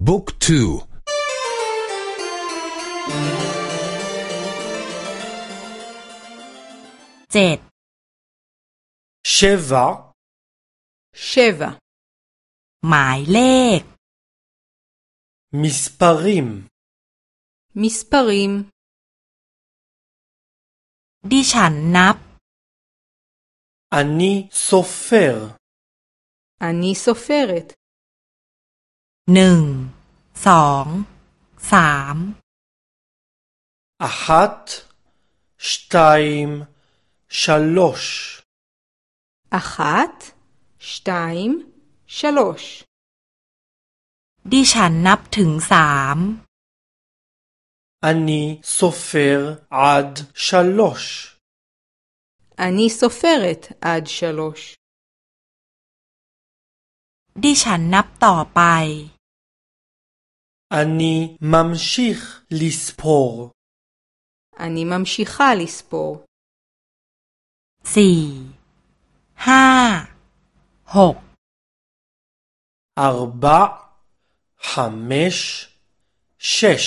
Book 2 7 7 7หมายเลข Misparim. Misparim. ดิฉันนับ Ani sofer. Ani soferet. หนึ่ง สอง สาม אחת, שתיים, שלוש, אחת, שתיים, שלוש. ดิฉันนับถึงสาม אני סופר עד שלוש, אני סופרת עד שלוש. ดิฉันนับต่อไป אני ממשיך לספור, אני ממשיכה לספור. สี่ ห้า หก ארבע, חמש, שש,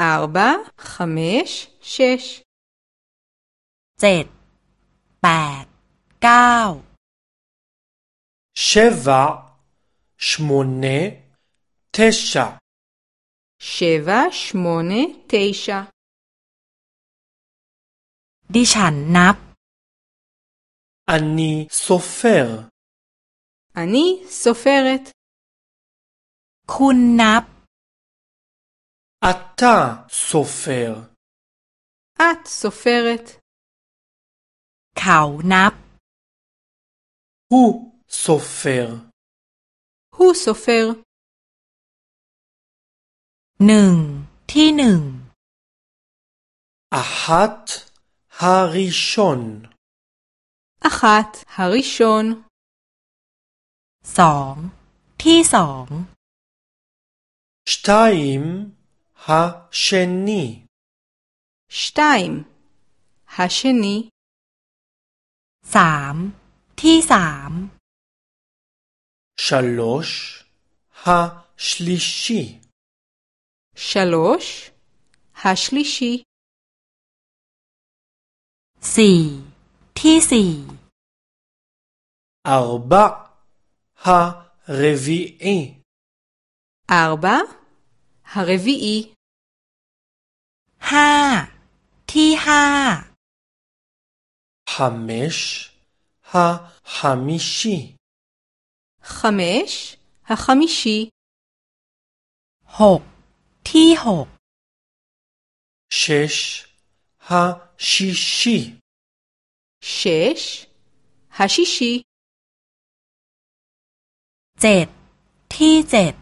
ארבע, חמש, שש, เจ็ด แปด เก้า שבע, שמונה, תשע, שבע, שמונה, תשע. ดิฉันนับ אני סופר, אני סופרת. คุณนับ אתה סופר, את סופרת. เขานับ הוא סופר, הוא סופר. หนึ่งที่หนึ่งอาฮัตฮาริชอนอาฮัตฮาริชนสองที่สองสตอิมฮาเชนีสตอิมฮาเชนีสามที่สามชลอชฮาชลิชี שלוש, השלישי. สี่ ที่สี่ ארבע, הרביעי, ארבע, הרביעי. ห้า ที่ห้า חמש, החמישי, חמש, החמישי. หก ที่หกเชชฮาชิชิเชชฮาชิชิเจ็ดที่เจ็ด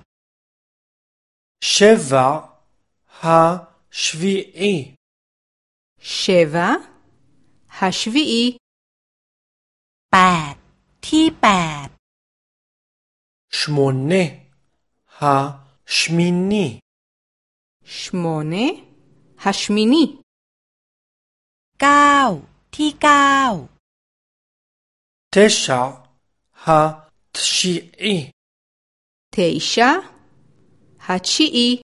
เชวะฮาชวีอีเชวะฮาชวีอีแปดที่แปดชมนเนฮาชมินี שמונה, השמיני. 9ที่9 תשע התשיעי תשע התשיעי